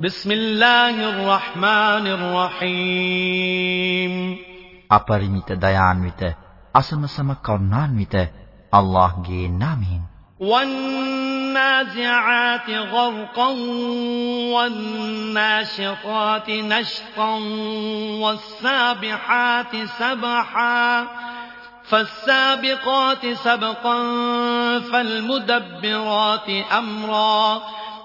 بسم الله الرحمن الرحيم අපරිමිත දයාන්විත අසමසම කරුණාන්විත අල්ලාහ්ගේ නාමයෙන් والنازعات غرقا والناشطات نشطا والسابحات سبحا فالسابقات سبقا فالمدبرات أمرا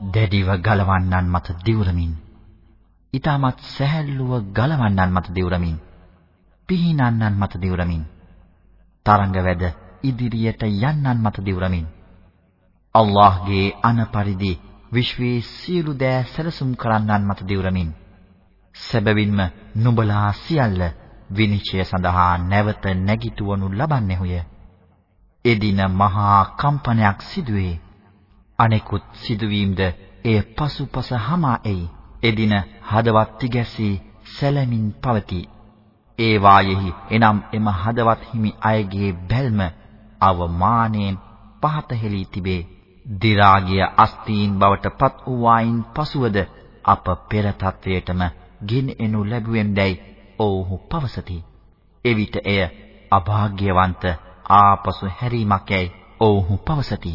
දැඩිව ගලවන්නන් මත දිවුරමින්. ඊටමත් සැහැල්ලුව ගලවන්නන් මත දිවුරමින්. පිහිනන්නන් මත දිවුරමින්. තරංග වැද ඉදිරියට යන්නන් මත දිවුරමින්. අල්ලාහ්ගේ අනපරිදි විශ්වයේ සියලු දෑ සැලසුම් කරන්නන් මත දිවුරමින්. සැබවින්ම නුඹලා සියල්ල විනිශ්චය සඳහා නැවත නැගිටවනු ලබන්නේහුය. එදින මහා කම්පනයක් සිදුවේ. අනෙකුත් සිදුවීම්ද එය පසුපස hama එයි. එදින හදවත් තිගැසී සැලමින් පවතී. ඒ වායෙහි එනම් එම හදවත් හිමි අයගේ බැල්ම අවමානයෙන් පහත හෙලී තිබේ. දි รา ගිය අස්තීන් බවට පත් වූ වයින් පසුවද අප පෙර තත්වයටම ගෙන එනු ලැබුවෙම්දැයි ඔව්හු පවසති. එවිට එය අභාග්‍යවන්ත ආපසු හැරීමක් යයි ඔව්හු පවසති.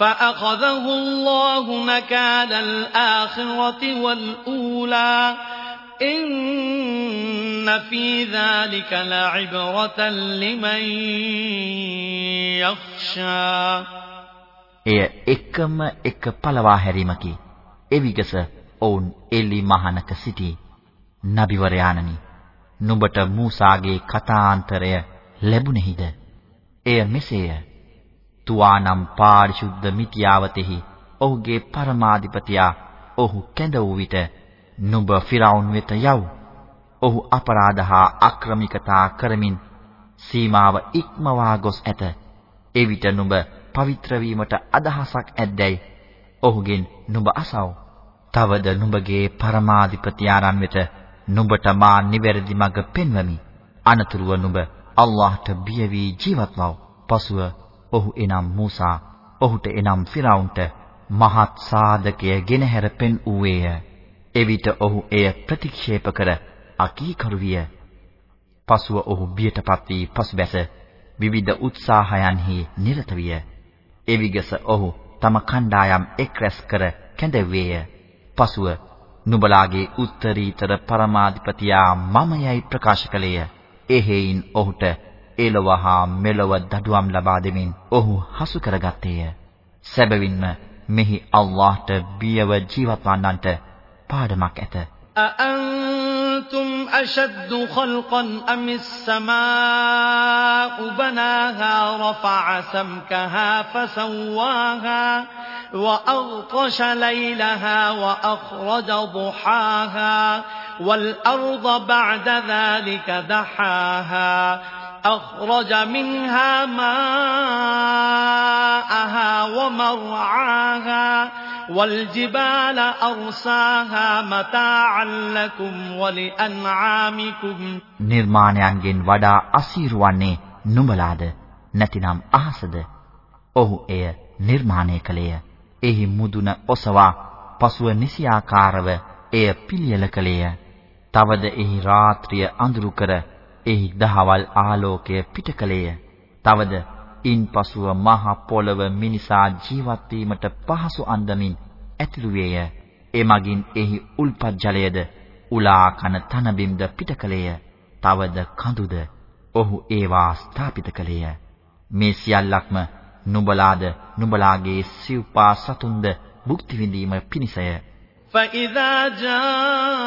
فأخذه الله نكال الآخرة والأولى إن في ذلك لعبرة لمن يخشى එය එකම එක පළවා හැරීමකි. එවිගස ඔවුන් එලි මහනක සිටි. නබිවරයාණනි නුඹට මූසාගේ කතාන්තරය ලැබුණෙහිද? එය මෙසේය. තුවානම් පාරිශුද්ධ මිත්‍යාවතෙහි ඔහුගේ පරමාධිපතියා ඔහු කැඳ වූ විට නුඹ ෆිරාවුන් වෙත යව්. ඔහු අපරාධ හා අක්‍රමිකතා කරමින් සීමාව ඉක්මවා ගොස් ඇත. එවිට නුඹ පවිත්‍ර වීමට අදහසක් ඇද්දැයි ඔහුගෙන් නුඹ අසව. තවද නුඹගේ පරමාධිපති ආරන් වෙත නුඹට මා නිවැරදි මඟ පෙන්වමි. අනතුරුව නුඹ අල්ලාහට බිය වී ජීවත් වව්. පසුව ඔහු එනම් මූසා ඔහුට එනම් ෆිරාවුන්ට මහත් සාධකය ගෙනහැර පෙන් ඌවේය. එවිට ඔහු එය ප්‍රතික්ෂේප කර අකීකරු විය. පසුව ඔහු බියටපත් වී පසුබැස විවිධ උත්සාහයන්හි නිරත විය. එවිගස ඔහු තම කණ්ඩායම් එක් රැස් කර කැඳවේය. පසුව නුඹලාගේ උත්තරීතර පරමාධිපතියා මමයයි ප්‍රකාශ කළේය. එහෙයින් ඔහුට එලොව හා මෙලොව දඩුවම් ලබා දෙමින් ඔහු හසු කරගත්තේය. සැබවින්ම මෙහි අල්ලාහට බියව ජීවත් වන්නන්ට පාඩමක් ඇත. أأنتم أشد خلقا أم السماء بناها رفع سمكها فسواها وأغطش ليلها وأخرج ضحاها والأرض بعد ذلك دحاها أخرج منها ماءها ومرعاها والجبال أرساها متاعا لكم ولأنعامكم නිර්මාණයන්ගෙන් වඩා අසීරු වන්නේ නුඹලාද නැතිනම් අහසද? ඔහු එය නිර්මාණය කළේය. එහි මුදුන ඔසවා පසුව නිසියාකාරව එය පිළියෙල කළේය. තවද එහි රාත්‍රිය අඳුරු කර එහි දහවල් ආලෝකය පිට කළේය. තවද ඉන්පසුව මහ පොළව මිනිසා ජීවත් වීමට පහසු අන්දමින් ඇතිළු වේය. එමගින් එහි උල්පත් ජලයද උලා කන තනබිම්ද පිට කළේය. තවද කඳුද ඔහු ඒවා ස්ථාපිත කළේය. මේ සියල්ලක්ම නුඹලාද නුඹලාගේ සිව්පා සතුන්ද භුක්ති විඳීම පිණිසය. فإذا جاءت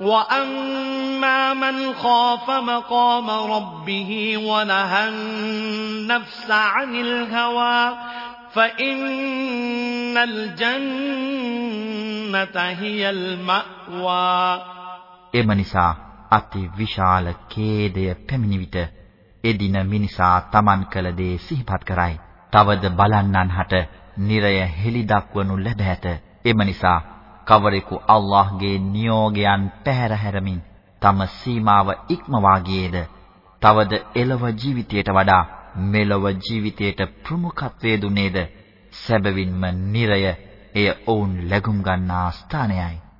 وأما من خاف مقام ربه ونهى النفس عن الهوى فإن الجنة هي المأوى අති විශාල ඛේදය පැමිණි විට එදින මිනිසා Taman කළ දේ සිහිපත් කරයි. තවද බලන්නන්හට නිරය හෙළි දක්වනු ලැබ ඇත. එම නිසා කවරෙකු අල්ලාහ්ගේ නියෝගයන් පැහැර හැරමින් තම සීමාව ඉක්මවා ගියේද තවද එළව ජීවිතයට වඩා මෙලොව ජීවිතයට ප්‍රමුඛත්වයේ දුන්නේද? සැබවින්ම නිරය එය ඔවුන් ලැබුම් ගන්නා ස්ථානයයි.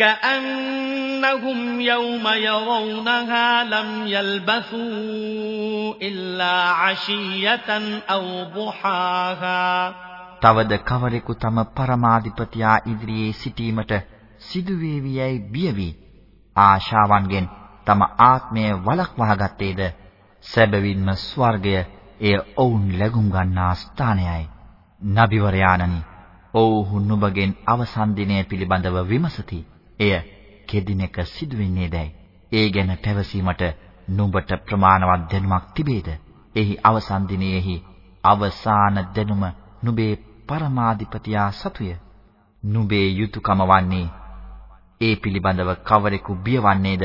كأنهم يوم يرونها لم يلبثوا إلا عشية أو ضحاها තවද කවරෙකු තම පරමාධිපතියා ඉදිරියේ සිටීමට සිදුවේවියයි බියවි ආශාවන්ගෙන් තම ආත්මය වළක්වා ගත්තේද සැබවින්ම ස්වර්ගය එය ඔවුන් ලැබුම් ගන්නා ස්ථානයයි නබිවරයාණනි ඔව්හු නුඹගෙන් අවසන් දිනය පිළිබඳව විමසති එය කෙදිනක සිදුවෙන්නේදයි. ඒ ගැන පැවසීමට නුඹට ප්‍රමාණවත් දැනුමක් තිබේද? එහි අවසන් දිනයේහි අවසාන දැනුම නුඹේ පරමාධිපතියා සතුය. නුඹේ යුතුයකම වන්නේ ඒ පිළිබඳව කවරෙකු බියවන්නේද?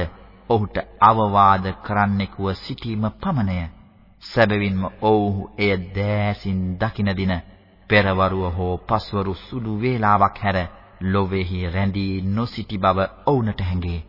ඔහුට අවවාද කරන්නෙකුව සිටීම පමණය. සැබවින්ම ඔව්හු එය දෑසින් දකින දින පෙරවරුව හෝ පස්වරු සුළු වේලාවක් හැර ලොවේහි රැඳී නොසිටි බව ඔවුන්ට හැඟේ.